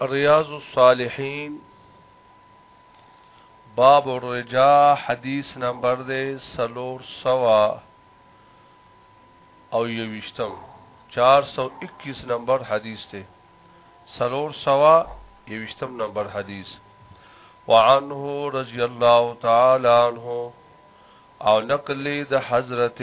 ریاض الصالحین باب الرجا حدیث نمبر دے سلور سوا او یوشتم چار سو اکیس نمبر حدیث دے سلور سوا یوشتم نمبر حدیث وعنه رضی اللہ تعالی عنہ او نقلی د حضرت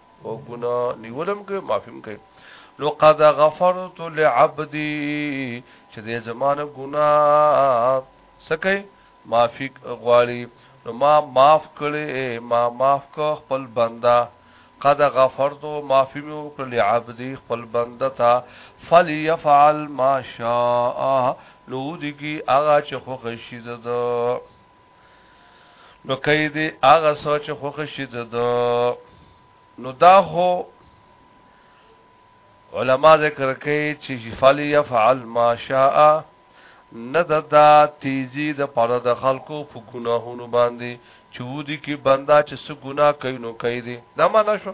او ګنا نیولم کې معافیم کې نو قد غفرت لعبدي چې دې زمانه ګنا سکه معافي غواړي نو ما معاف کړي ما معاف کو خپل بندا قد غفرت معافي مې وکړ لعبدي خپل بندا تا فليفعل ما شاء نو دي کی هغه چې خو خشي ده نو کوي دي هغه سوچ خوخ شي د نو دا هو علما ذکر کوي چې فلی يفعل ما شاء نه د دا تیزی د پاره د خلکو په ګناهونو باندې چودي کې بندا چې څه ګناه کوي نو کوي دي دا معنا شو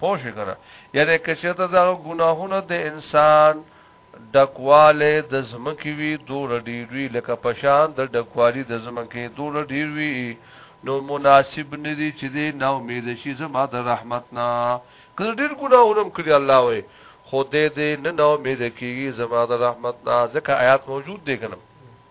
پوه شئ کنه یعنی کچته دا ګناهونه د انسان ډکواله د زمکی وی دور ډیروي لکه پشان د ډکوالی د زمکی دور ډیروي نو مناسب ندی چې دی نو امید شي زما د رحمت نه کله ډیر ګناهونه کړی الله وې خو دې دې نه نو امید کیږي زما د رحمت نه ځکه آیات موجود دی کنه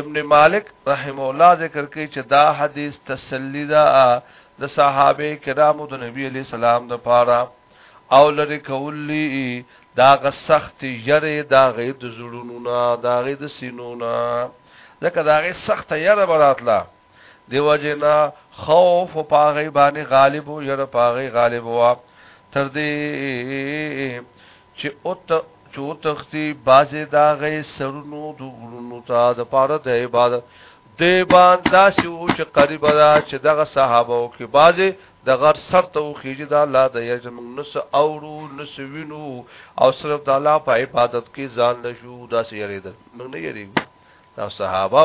ابن مالک رحمه الله ذکر کوي چې دا حدیث تسلی ده د صحابه کرامو د نبی علی سلام د پاره او لری کولی دا غ سخت یری دا غ د زړونو نه دا غ د سینو نه ځکه دا غ سخت یره براتله دی وجنا خوف پاغي باندې غالب او ير پاغي غالب وا تر دې چې او ته چو تختی بازه دا غي سرونو د غرونو ته د پاره د عبادت دی باندې داسې و چې قریب را چې دغه صحابه او کې بازه د غر سر ته وخیږي دا الله د یجم نس اورو نس وینو او صرف د الله په عبادت کې ځان لشو دا سیریدل موږ نه یریږو دا صحابه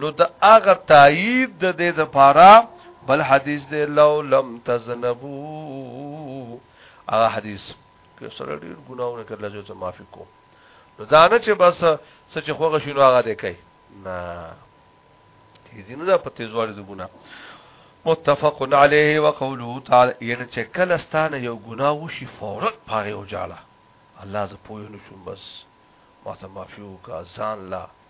نو د هغه تایید د دې د پاره بل حدیث دی لو لم تزنبو هغه حدیث که سره ډیر ګناونه کړل چې ته معافي کو نو دا نه چې بس سچ خوغه شنو هغه دی کوي نه تیزی نه په تیزوالي د ګنا متفق علیه وقوله تعالی یعنی چې کله ستانه یو ګنا وشي فورا پاره وجاله الله ز پوی نشم بس ما ته معافي وکا ځان لا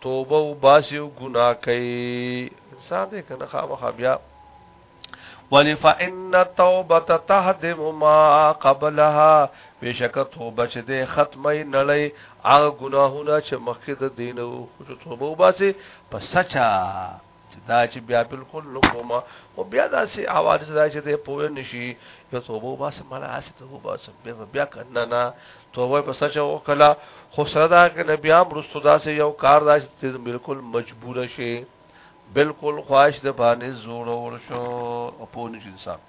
توبه او باسی او گناه کوي انسان دې کنه خامخا بیا ولی فإن التوبه تهدم ما قبلها بشک توبه چې دې ختمه نړۍ هغه ګناهونه چې مخکې د دینو خو توبه وباسي په سچا دا چې بیا بالکل نو کومه او بیا دا سي حوادث دا چې ته پوه نشي یو توبه باسه مله اسه توبه باسه بیا کنه نه توبه په سچ او کلا خو سره دا کې نبی عام رستو دا سي یو کار دا چې بالکل مجبور شي بالکل خواهش د باندې زور ورشو او پوه نشي انسان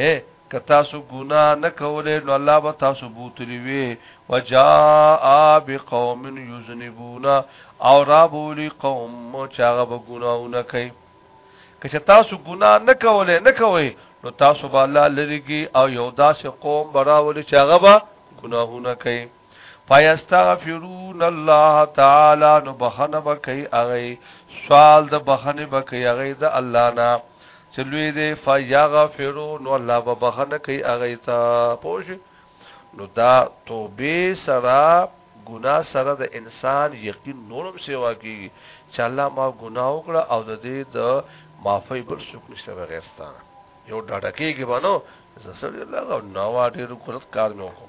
اے که تاسو ګناه نه کولې نو الله به تاسو بوتلی وي وجاء بقوم یذنبون او را بولی قوم چاغه به ګناونه کوي که تاسو ګناه نه کولې نه کوي نو تاسو به الله لریږي او یو داسې قوم براولي چاغه به ګناهونه کوي فیستغفرون الله تعالی نو بخنه بکی اغی سوال د بخنه بکی اغی د الله نه چلوی دی فیغفرون الله به بخنه کی اغی تا پوش نو دا توبه سرا ګنا سره د انسان یقین نورم سیوا کی چې الله ما ګنا وکړه او د دې د معافی بل څوک نشته بغیر ستاره یو ډاډه کېږي باندې زسړ الله غو نو واټې رکوت کار مې وکړ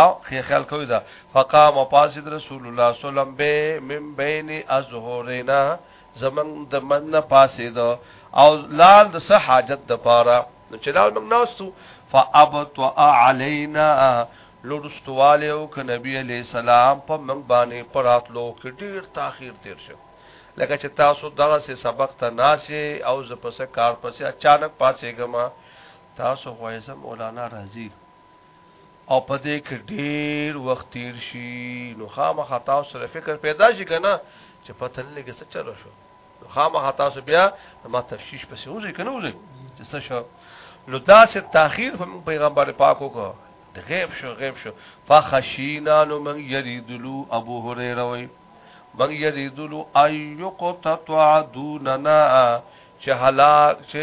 او خې خیال کوي دا فقام پاسد رسول الله صلی الله علیه وسلم به من بین ازهورنا زمنګ د من نه پاسد او لال د صح حاجت د پاره نو چې لال موږ ناستو فابت علینا لورستواله او ک نبی علی سلام په موږ باندې پراتلو کې ډیر تاخير تیر شو لکه چې تاسو دغه سه سبق ته ناشې او ز پس کار پسې اچانک پاسېګما تاسو وایسه مولانا رازی او په دې کې ډیر وخت تیر شي نو خامخا تاسو سره فکر پیدا شي کنه چې پته نه لګي څه چلو شو نو خامخا تاسو بیا ما تفشیش پسې وځي کنه وځي چې څه شو نو دا چې تاخير هم پیغمبر پاک وکړ غیب شو غیب شو فخشینا نو من یریدلو ابو هريره وي من یریدلو ايقطع دوننا چې هلاک چې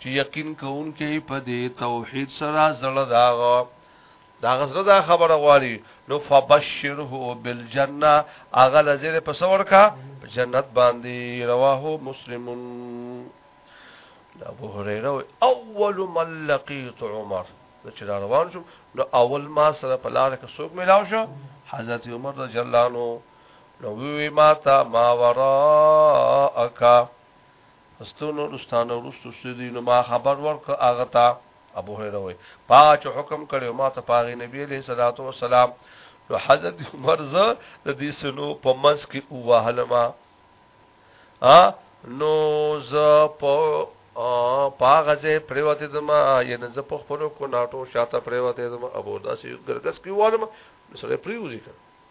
چې یقین کوونکې په دې توحید سره زړه داغه دا غزړه دا خبره غواړي نو فبشره بالجنه اغه لزر په سور کا جنت باندې رواه مسلم ابو هريره اول من لقيت عمر نو چې روان شو نو اول ما سره په لار کې څوک ملاو شو حضرت عمر رضی الله عنه نو وی ما تا ما وراءک استو نور استانه ورستو سدي نو ما خبر ورک هغه تا ابو هريره وي پاچ حکم کړي ما ته پاغي نبي عليه صلوات و سلام نو حضرت عمر ز د دې سنو په منځ کې وهلما ا نو ز په پاغه ځای پریوته دما یعنی ز په خپل کو ناټو شاته پریوته دما ابو داسې ګرګس کې والم سره پریوځي کړ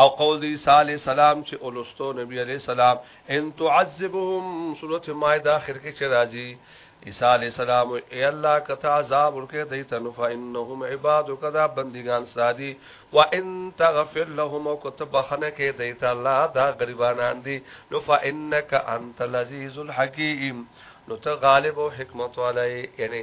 او قول دی عیسی علی السلام چې اولستو نبی علی السلام ان تعذبهم سوره مائده اخر کې چې راځي عیسی علی السلام ای الله کته عذاب ورکه دی تنو فانهم عبادک دا بندگان سادی و ان تغفر لهم او کته بخنه کې دی ته الله دا غریبانان دی نو فانک انت العزیز الحکیم نو ته غالب او حکمت والے یعنی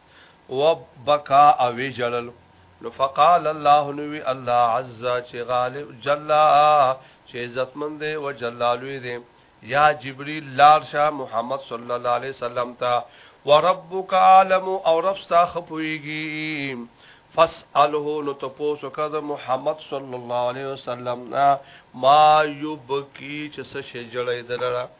وبکا او وی جلل نو فقال الله نوی الله عز چې غالب جلا چې عزت مند او جلالوی دی یا جبريل لار شاه محمد صلی الله علیه وسلم تا وربک عالم او رب ستا خپويږي فاساله نو تاسو کده محمد صلی الله علیه وسلم ما یبکی چې څه شجړې دلړه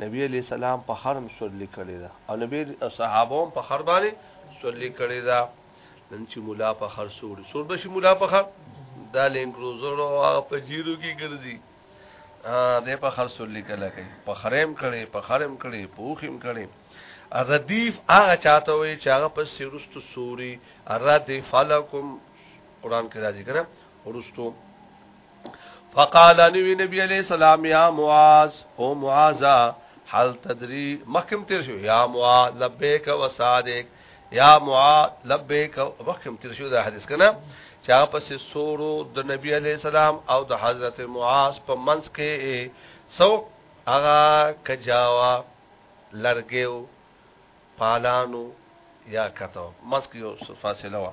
نبی علیہ السلام په حرم سورلی کړی دا او نبی او صحابه هم په خر باندې سورلی کړی دا نن چې مولا په خر سور سور بشي مولا په خر دا لینګ روزر او هغه په جیرو کې ګرځي ا دې په خر سورلی کله کوي په خرم کړي په خرم کړي په وخم کړي ردیف هغه چاته وي چې هغه په سیرست سوري ردیف لکم قران کې راځي کنه ورستو فقال نبی نبی علیہ السلام یا معاذ او معاذ حل تدری مخکم تیر شو یا معاذ لبیک و صادق یا معاذ لبیک مخکم تیر شو دا حدیث کنا چا پس سورو د نبی علیہ السلام او د حضرت معاذ په منځ کې سو اغا کجاوا لرګیو پالانو یا کتو منځ کې یو فاصله وا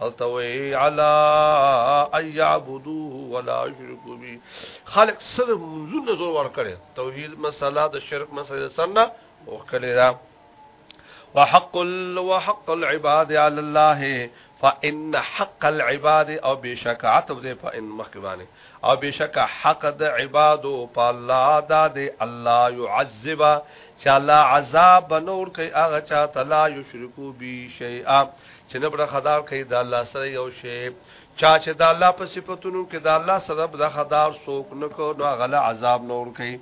او توي على ان يعبدوه ولا يشركوا به خلق صرف منزول نظر ور کړي توحید مسله د شرک مسله سره او کړي دا وحق ال وحق العباد على الله فان حق العباد او بشک عتب ده فان مخبانه او بشک حق د عباد او په الله دا ده الله يعذب چې الله عذاب نور کوي هغه چاته لا يشركوا به شيئا چې نه برخدار کوي د الله سره یو شی چا چې د الله په صفاتونو کې د الله سره برخدار څوک نه کو نو غل عذاب نور کوي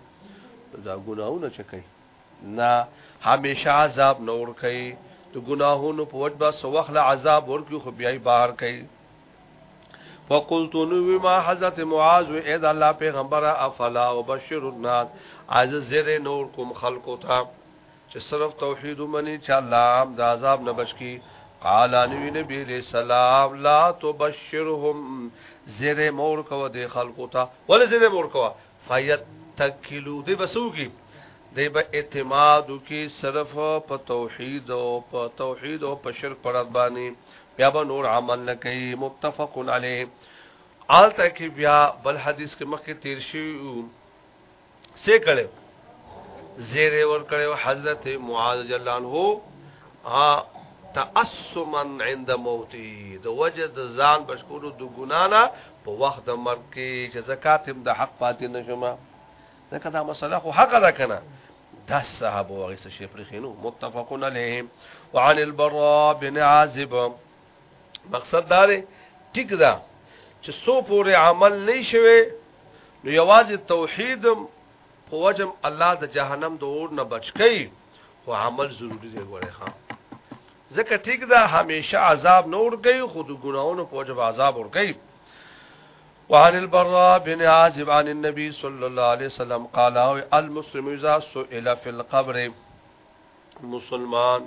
دا ګناونه چې کوي نه همیشه عذاب نور کوي د ګناهونو په وجه به سو وخت عذاب ورکو خو بیا بهر کوي فقلت نو ما حضرت معاذ و اې د الله پیغمبره افلا وبشر الناس عز زره نور کوم خلقو ته چې صرف توحید ومني چې الله هم د عذاب نه بچ کی قال انوی نبی علیہ السلام لا تبشرهم زیر مور کو د خلقو ته ول زیر مور کو فیت تکلو دی بسو کی دی به اعتماد کی صرف په توحید او په توحید او په شرک پر باندې بیا به نور عمل نه کوي متفق علیه آلته کې بیا بل حدیث کې مخکې تیر شوی څه کړو زیر ور کړو حضرت معاذ جل عنه ها تاسما عند موتي د وجه د ځان بشکولو د ګنا نه په وخت د مرګ کې چې زکات هم د حق پاتې نشمه دا کدا مسله خو حق ده کنه دا صحابه وغه څه شي پرې خینو متفقون علیهم وعن البراء بن عازب مقصد دا دی ټیک ده چې سو پورې عمل نه شوي نو یوازې توحید په وجم الله د جهنم د اور نه بچ کړي خو عمل ضروری دی ګوره ها ځکه ټیک ده همیشه عذاب نور کوي خود ګناونو په وجب عذاب ور کوي وعن البراء بن عازب عن النبي صلى الله عليه وسلم قال المسلم اذا سئل في القبر مسلمان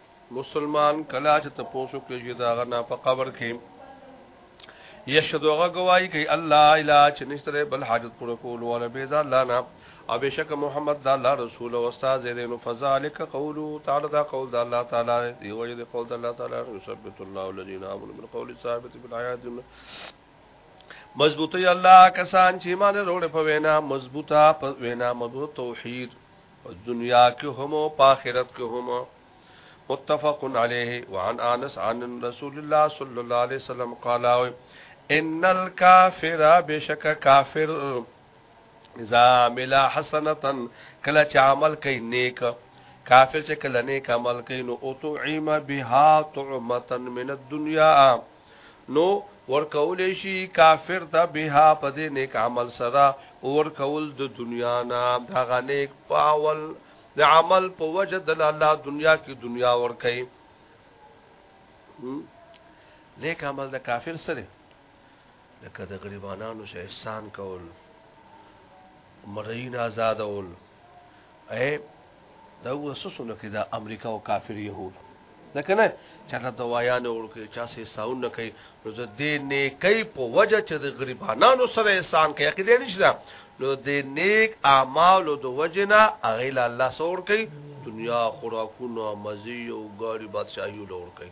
مسلمان کلا چې ته پوسو کې چې دا غنا په قبر کې یشهد هغه گواہی کوي الله الا چې نشته بل حاجت پر کول ولا بیزا الله نه او بشک محمد دا الله رسول او استاد دې نو فذلک قولو تعالی دا قول دا الله تعالی دی وجه دې قول دا الله تعالی یثبت الله الذين امنوا بالقول الثابت في الحياه الدنيا مضبوطی الله کسان چې ایمان وروړي په وینا مضبوطه په وینا مضبوط توحید په دنیا کې هم او په آخرت کې هم متفق علیه وعن انس عن رسول الله صلی الله علیه وسلم قال ان الكافر بشک کافر اذا عمل حسنه کله چې عمل کوي نیک کافر چې کله نیک عمل کوي نو او تو عیم بها طعمه من الدنيا نو ورکول شي کافر ته بها په دې نیک عمل سره اور کول د دنیا نه دا غنیک پاول د عمل په وجه د الله دنیا کې دنیا ور کوي نیک عمل د کافر سره لکه د غریبانو سره احسان کول مړین آزادول اے دا وسوسو لکه دا امریکا او کافر يهود دا کنه چاته دوايانه ورکه چا سه ساون نه کوي نو د دې نیکي په وجه چې د غریبانو سره احسان کوي کې دې نشته نو د نیک اعمال د وجه نه اغه الله سور کوي دنیا خوراکونه مزي او ګاړي بادشاہي لور کوي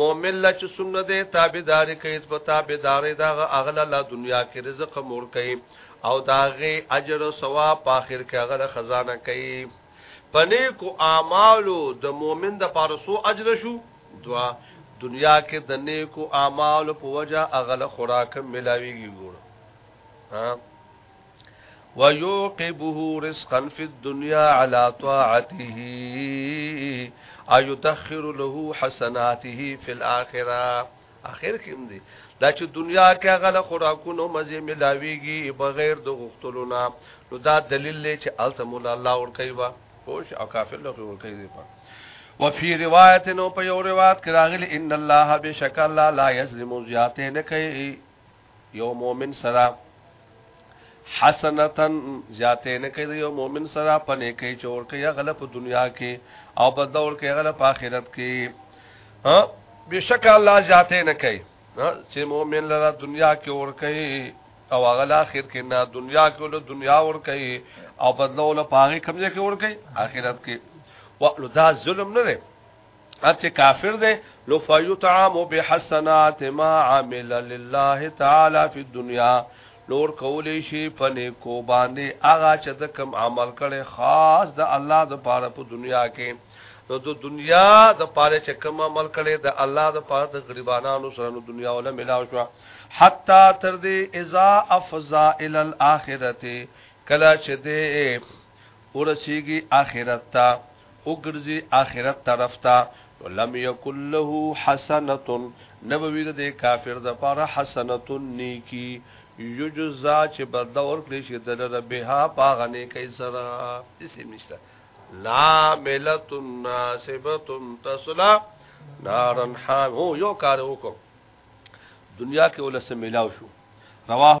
مؤمن لا چې څنګه دې تابعداري کوي په تابعداري دا اغلا لا دنیا کې رزق مور کوي او داغه اجر او ثواب په اخر کې هغه خزانه کوي پنه کو اعمالو د مؤمن د پارسو اجر شو دوا دنیا کې د نیکو اعمالو په وجه اغلا خوراک ملاويږي ګور ها ويوقبه رزقا في الدنيا على طاعته ايدخر له حسناته في الاخره اخر کې هم دي دا چې دنیا کې هغه له خوراکونو مزه ملاويږي بغیر د غختلو نه نو دا دلیل دی چې الته مولا الله ور کوي وا پوش او کافر له ور کوي دی په وفي روایت نو په یو روایت کې راغلي ان الله بشک الله لا یظلم زیاته نه کوي یو مؤمن سره حسنتن زیاتې نه کوي یو مؤمن سره پنه کوي چې اور کوي غل په دنیا کې او په دور کې غل په آخرت کې ها بشک الله زیاتې نه کوي چې مؤمن لره دنیا کې اور کوي او غل آخر کې نه دنیا کې له دنیا اور کوي او بدلو له پاغي کمزې کې اور کوي آخرت کې وقلو دا ظلم نه دی اته کافر دی لو فیطعام بحسنات ما عمل لله تعالی فی الدنیا لور کولې شي پنه کو باندې هغه چې د کم عمل کړي خاص د الله د پاره په دنیا کې نو د دنیا د پاره چې کم عمل کړي د الله د پاره د غریبانو سره نو دنیا ولا ملاو شو حتا تر دې اذا افزا ال الاخرته کلا چې دې ورسیږي آخرت ته وګرځي آخرت طرف ته نو لم یکن له حسنه نبوی د کافر د پاره حسنه نیکی یجزا چې بدل ورکړي شي د لره بها پاغنه کوي سره اسې نشته ناملت ناسبه تصلا نارن حام هو یو کار وکړو دنیا کې ولسه ملاو شو رواه